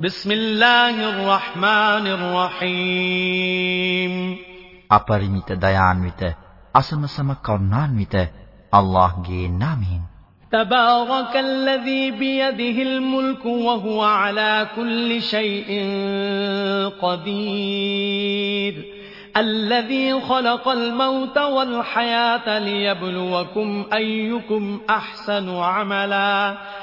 بسم الله الرحمن الرحيم අපරිමිත දයාන්විත අසමසම කරුණාන්විත අල්ලාහ්ගේ නාමයෙන් تبارك الذي بيده الملك وهو على كل شيء قدير الذي خلق الموت والحياة ليبلوكم أيكم أحسن عملا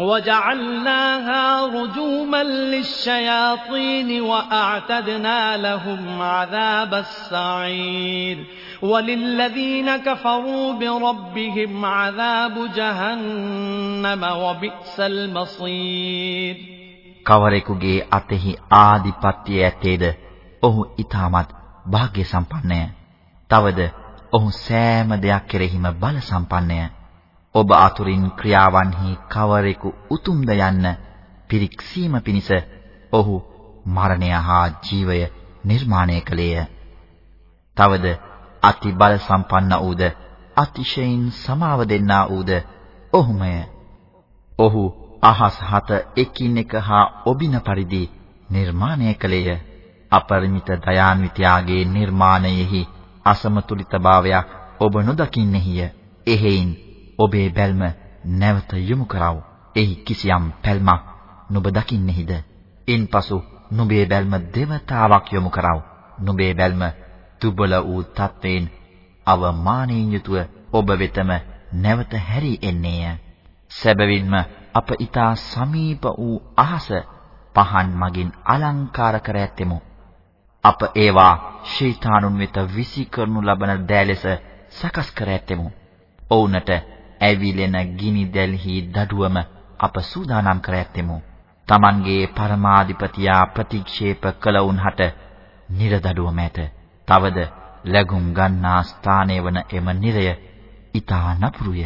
وجعلناها رجوما للشياطين وأعتدنا لهم عذاب السعير وللذين كفروا بربهم عذاب جهنم وبئس المصير කවරෙකුගේ අතෙහි ආධිපත්‍යය ඇත්තේද ඔහු ඊටමත් වාග්ය සම්පන්නය. තවද ඔහු සෑම දෙයක් කෙරෙහිම බල සම්පන්නය. ඔබ අතුරින් ක්‍රියාවන්හි කවරෙකු උතුම්ද යන්න පිරික්සීම පිණිස ඔහු මරණය හා ජීවය නිර්මාණය කළේය. තවද අති බල සම්පන්න වූද අතිශයින් සමාව දෙන්නා වූද ඔහුමය. ඔහු අහස් හත එකින් එක හා ඔබින පරිදි නිර්මාණය කළේය. අපරිමිත දයාන්විතයාගේ නිර්මාණයෙහි අසමතුලිතභාවයක් ඔබ නොදකින්නේය. එහෙයින් ඔබේ බැල්ම නැවත යොමු කරව. එහි කිසියම් පැල්මක් නුඹ දකින්නේහිද? ඉන්පසු නුඹේ බැල්ම දෙවතාවක් යොමු කරව. නුඹේ බැල්ම දුබල වූ තත්වයෙන් අවමානයෙන් යුතුව ඔබ වෙතම නැවත හැරී එන්නේය. සැබවින්ම අප ඊතා සමීප වූ අහස පහන් මගින් අලංකාර කර ඇත්තෙමු. අප ඒවා ෂයිතානුන් වෙත විසි කරනු ලබන දෑලෙස සකස් කර ඇත්තෙමු. ඔවුන්ට ඇවිලෙන ගිනි දැල්හි දඩුවම අප සූදානම් කර ඇත්තෙමු. Tamanගේ පරමාධිපතියා ප්‍රතික්ෂේප කළ උන්හට නිරදඩුවම ඇත. තවද ලැබුම් ගන්නා ස්ථානයේ වන එම නිරය ඊතා නපුරුය.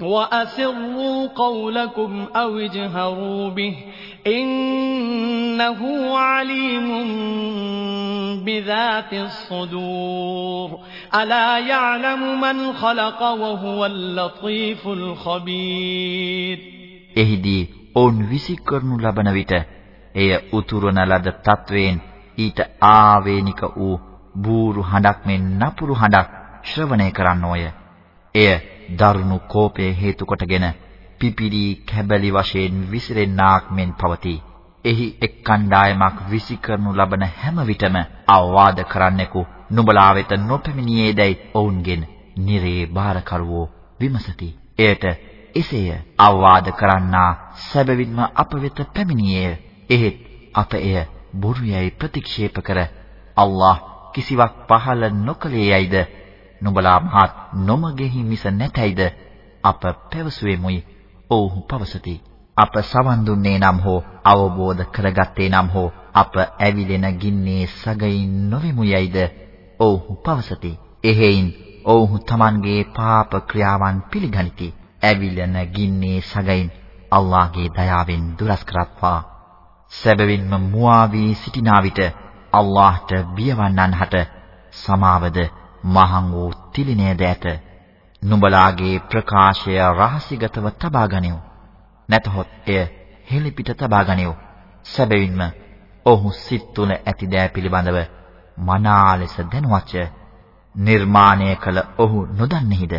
وأسروا قولكم أو اجهروا به إنه عليم بذات الصدور ألا يعلم من خلق وهو اللطيف الخبير එහිදී ඔවුන් විසිකරනු ලබන විට එය උතුරන ලද තත්වයෙන් ඊට ආවේනික වූ බූරු හඬක් මෙන් නපුරු හඬක් ශ්‍රවණය කරන්නෝය. එය දරුණු කෝපය හේතු කොටගෙන පිපිරි කැබලි වශයෙන් විසිරෙන්නාක් මෙන් පවතී. එහි එක් කණ්ඩායමක් විසි කරනු ලබන හැම විටම අවවාද කරන්නෙකු නුඹලා වෙත නොපැමිණියේදයි ඔවුන්ගෙන් නිරේ බාරකරුවෝ විමසති. එයට එසේය අවවාද කරන්නා සැබවින්ම අප වෙත පැමිණියේය. එහෙත් අප එය බොරුයයි ප්‍රතික්ෂේප කර අල්ලාහ් කිසිවක් පහළ නොකලේ යයිද නුඹලා මහත් නොමගෙහි මිස නැතයිද? අප පැවසුවෙමුයි. ඔව්හු පවසති. අප සවන් දුන්නේ නම් හෝ අවබෝධ කරගත්තේ නම් හෝ අප ඇවිලෙන ගින්නේ සගයින් නොවෙමු යයිද? ඔව්හු පවසති. එහෙයින් ඔව්හු Tamanගේ පාප ක්‍රියාවන් පිළිගනිති. ඇවිලෙන ගින්නේ සගයින් අල්ලාහගේ දයාවෙන් දුරස් කරත්වා. සැබවින්ම මුවා වී සිටිනා විට අල්ලාහට බියවන්නන් හට සමාවද මහං වූ තිලිනයද ඇත. නුඹලාගේ ප්‍රකාශය රහසිගතව තබා ගනිව් නැතහොත් එය හෙළිපිට තබා ගනිව් සැබවින්ම ඔහු සිත් තුළ ඇති දෑ පිළිබඳව මනා ලෙස දැනුවච්ච නිර්මාණය කළ ඔහු නොදන්නේහිද?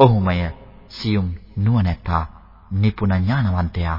ඔහුමය සියුම් නුවණැත්තා නිපුණ ඥානවන්තයා.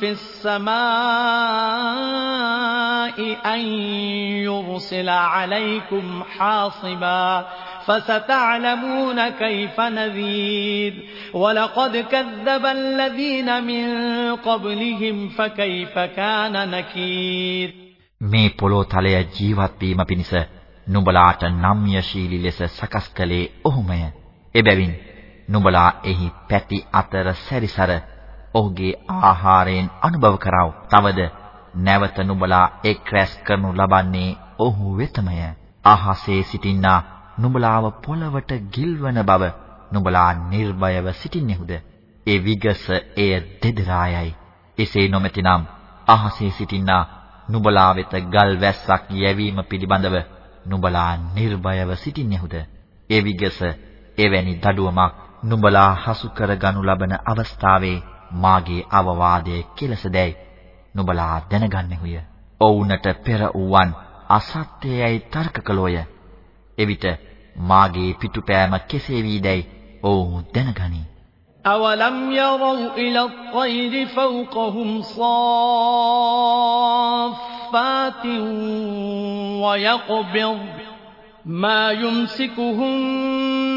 في السماء أن يرسل عليكم حاصبا فستعلمون كيف نذير ولقد كذب الذين من قبلهم فكيف كان نكير මේ පොළොව තලය ජීවත් වීම පිණිස නුඹලාට නම්‍යශීලී ලෙස සකස් කළේ ඔහුමය. එබැවින් නුඹලා එහි පැති අතර සැරිසර ඔහුගේ ආහාරයෙන් අනුභව කරව. තවද නැවත නුඹලා එක් රැස් කරනු ලබන්නේ ඔහු වෙතමය. අහසේ සිටින්නා නුඹලාව පොළවට ගිල්වන බව නුඹලා නිර්භයව සිටින්නේහුද? ඒ විගස එය දෙදරායයි. එසේ නොමැතිනම් අහසේ සිටින්නා නුඹලා වෙත ගල් වැස්සක් යැවීම පිළිබඳව නුඹලා නිර්භයව සිටින්නේහුද? ඒ විගස එවැනි දඩුවමක් නුඹලා හසු කරගනු ලබන අවස්ථාවේ මාගේ අවවාදය කෙලසදැයි නුඹලා දැනගන්නෙහුය. ඔවුන්ට පෙර වූවන් අසත්‍යයයි තර්ක කළෝය. එවිට මාගේ පිටුපෑම කෙසේ වීදැයි ඔවුන් දැනගනී. أَوَلَمْ يَرَوْا إِلَى الطَّيْرِ فَوْقَهُمْ صَافَّاتٍ وَيَقْبِضْنَ ما يمسكهن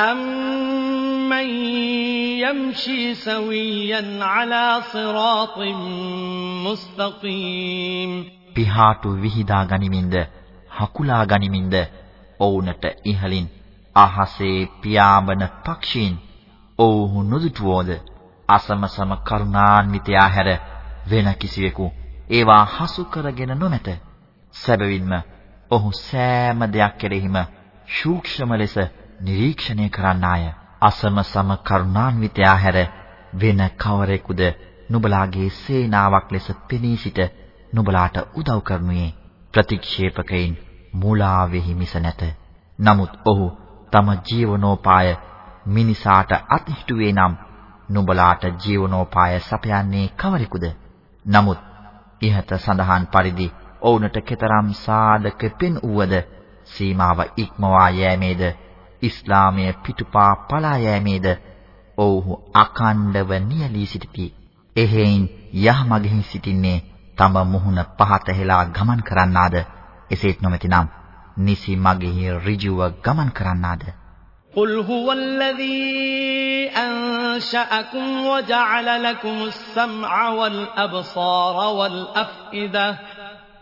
أَمَّن يَمْشِي سَوِيًّا عَلَى صِرَاطٍ مُسْتَقِيمٍ පිහාටු විහිදා ගනිමින්ද හකුලා ගනිමින්ද ඔවුන්ට ඉහලින් අහසේ පියාඹන පක්ෂීන් ඔවුහු නොදුටුවෝද අසමසම කරුණාන්විතයා හැර වෙන කිසිවෙකු ඒවා හසු කරගෙන නොමැත සැබවින්ම ඔහු සෑම දෙයක් කෙරෙහිම සූක්ෂම ලෙස නිරීක්ෂණය කරන්නාය. අසමසම කරුණාන්විතයා හැර වෙන කවරෙකුද නුඹලාගේ සේනාවක් ලෙස පෙනී සිට නුඹලාට උදව් කරනුයේ ප්‍රතික්ෂේපකයින් මුලාවෙහි මිස නැත. නමුත් ඔහු තම ජීවනෝපාය මිනිසාට අත්හිටුවේ නම් නුඹලාට ජීවනෝපාය සපයන්නේ කවරෙකුද? නමුත් ඉහත සඳහන් පරිදි ඔවුන්ට කතරම් සාධක පෙන් වූද සීමාව ඉක්මවා යෑමේද ඉස්ලාමය පිටුපා පලා යෑමේද ඔව්හු අකණ්ඩව නියලී සිටිති. එහෙයින් යහමගෙහි සිටින්නේ තම මුහුණ පහත හෙලා ගමන් කරන්නාද? එසේත් නොමැතිනම් නිසි මගෙහි ඍජුව ගමන් කරන්නාද? قل هو الذي أنشأكم وجعل لكم السمع والأبصار والأفئدة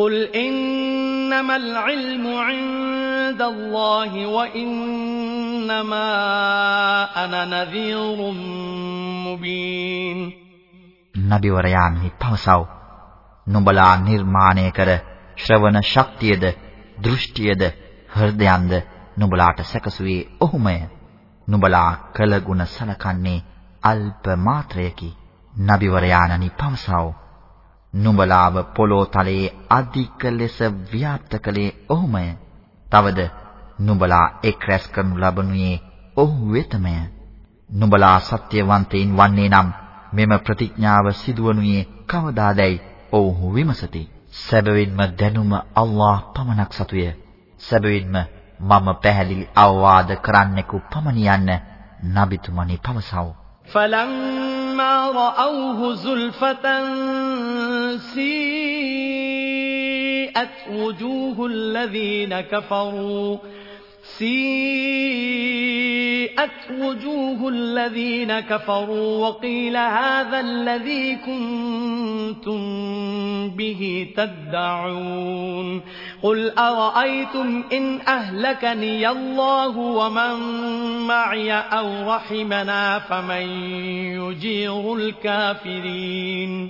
قل إنما العلم عند الله وإنما أنا نذير مبين නබිවරයාන්හි පවසව. නුඹලා නිර්මාණය කර ශ්‍රවණ ශක්තියද දෘෂ්ටියද හෘදයන්ද නුඹලාට සැකසුවේ ඔහුමය. නුඹලා කළ ගුණ සලකන්නේ අල්ප මාත්‍රයකි. නබිවරයාණනි පවසව. නුඹලාව පොළොව තලයේ අධික ලෙස ව්‍යාප්ත කළේ ඔහුමය. තවද නුඹලා එක් රැස් කරනු ලබනුයේ ඔහු වෙතමය. නුඹලා සත්‍යවන්තයින් වන්නේ නම් මෙම ප්‍රතිඥාව සිදුවනුයේ කවදාදැයි ඔවුහු විමසති. සැබවින්ම දැනුම අල්ලාහ් පමණක් සතුය. සැබවින්ම මම පැහැදිලි අවවාද කරන්නෙකු පමණි යන්න නබිතුමනි පවසව. فلما رأوه زلفة سيئت وجوه الذين كفروا. سيئت وجوه الذين كفروا. وقيل هذا الذي كنتم به تدعون. قل أرأيتم إن أهلكني الله ومن معي أو رحمنا فمن يجير الكافرين.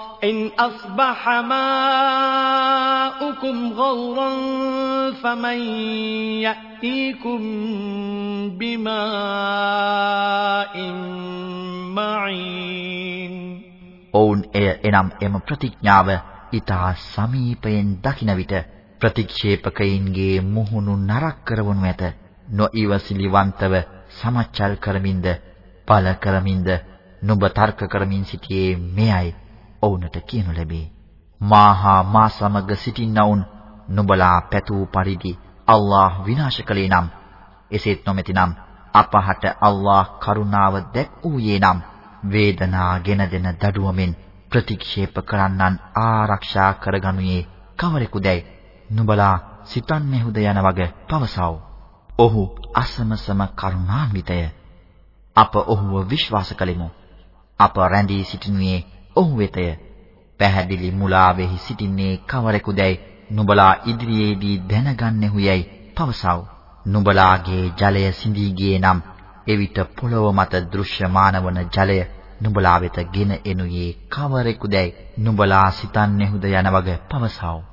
إن أصبح ماؤكم غورا فمن يأتيكم بماء معين ඔවුන් එය එනම් එම ප්‍රතිඥාව ඊතා සමීපයෙන් දකින විට ප්‍රතික්ෂේපකයින්ගේ මුහුණු නරක් කරවනු ඇත නොඉවසිලිවන්තව සමච්චල් කරමින්ද පල කරමින්ද නුඹ තර්ක කරමින් සිටියේ මෙයයි ඔවුන්ට කියනු ලැබේ. මාහා මා සමග සිටින්නවුන් නුඹලා පැතූ පරිදි අල්ලාහ් විනාශ කළේ නම් එසේත් නොමැතිනම් අපහට අල්ලාහ් කරුණාව දැක්වූයේ නම් වේදනා ගෙන දෙන දඩුවමෙන් ප්‍රතික්ෂේප කරන්නන් ආරක්ෂා කරගනුයේ කවරෙකුදැයි නුඹලා සිතන්නේහුද යන වග පවසව. ඔහු අසමසම කරුණාන්විතය. අප ඔහුව විශ්වාස කළෙමු. අප රැඳී සිටිනුයේ ඔහු වෙතය. පැහැදිලි මුලාවෙහි සිටින්නේ කවරෙකුදැයි නුඹලා ඉදිරියේදී දැනගන්නෙහු යයි පවසව. නුඹලාගේ ජලය සිඳී ගියේ නම් එවිට පොළොව මත දෘශ්‍යමාන වන ජලය නුඹලා වෙත ගෙන එනුයේ කවරෙකුදැයි නුඹලා සිතන්නෙහුද යන වග පවසව.